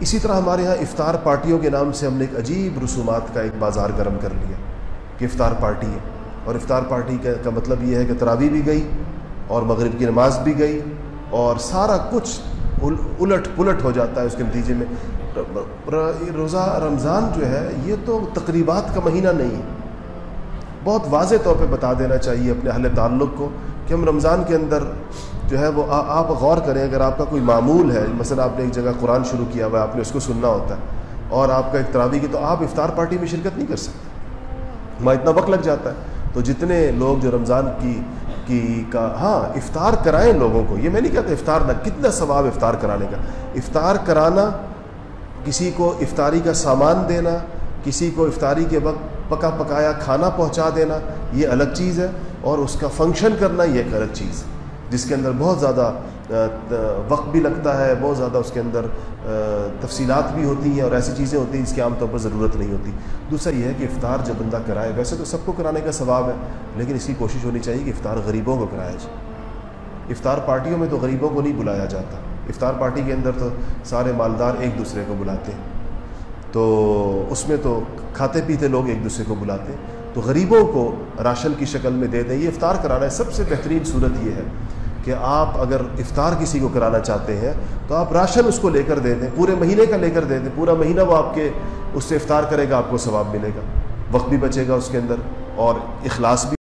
اسی طرح ہمارے ہاں افطار پارٹیوں کے نام سے ہم نے ایک عجیب رسومات کا ایک بازار گرم کر لیا کہ افطار پارٹی ہے اور افطار پارٹی کا مطلب یہ ہے کہ تراوی بھی گئی اور مغرب کی نماز بھی گئی اور سارا کچھ الٹ پلٹ ہو جاتا ہے اس کے نتیجے میں روزہ رمضان جو ہے یہ تو تقریبات کا مہینہ نہیں ہے بہت واضح طور پہ بتا دینا چاہیے اپنے اہل تعلق کو کہ ہم رمضان کے اندر جو ہے وہ آپ غور کریں، اگر آپ کا کوئی معمول ہے، مثلا آپ نے ایک جگہ قرآن شروع کیا ہوا ہے، آپ نے اس کو سننا ہوتا ہے، اور آپ کا ایک تراوی کی، تو آپ افطار پارٹی میں شرکت نہیں کر سکتے۔ وہاں اتنا وقت لگ جاتا ہے۔ تو جتنے لوگ جو رمضان کی کی کا ہاں افطار کرائیں لوگوں کو، یہ میں نہیں کہتا افطار نہ، کتنا ثواب افطار کرانے کا۔ افطار کرانا، کسی کو افطاری کا سامان دینا، کسی کو افطاری کے وقت پکا پکایا کھانا پہنچا دینا، یہ الگ چیز ہے۔ اور اس کا فنکشن کرنا یہ ایک الگ چیز جس کے اندر بہت زیادہ وقت بھی لگتا ہے، بہت زیادہ اس کے اندر تفصیلات بھی ہوتی ہیں اور ایسی چیزیں ہوتی ہیں جس کی عام طور پر ضرورت نہیں ہوتی۔ دوسرا یہ ہے کہ افطار جب بندہ کرائے، ویسے تو سب کو کرانے کا ثواب ہے، لیکن اس کی کوشش ہونی چاہیے کہ افطار غریبوں کو کرایا جائے۔ افطار پارٹیوں میں تو غریبوں کو نہیں بلایا جاتا۔ افطار پارٹی کے اندر تو سارے مالدار ایک دوسرے کو بلاتے ہیں۔ تو اس میں تو کھاتے پیتے لوگ ایک دوسرے کو بلاتے ہیں۔ تو غریبوں کو راشن کی شکل میں دے دیں۔ یہ افطار کرانا ہے۔ سب سے بہترین صورت یہ ہے کہ آپ اگر افطار کسی کو کرانا چاہتے ہیں تو آپ راشن اس کو لے کر دے دیں۔ پورے مہینے کا لے کر دے دیں۔ پورا مہینہ وہ آپ کے اس سے افطار کرے گا، آپ کو ثواب ملے گا۔ وقت بھی بچے گا اس کے اندر اور اخلاص بھی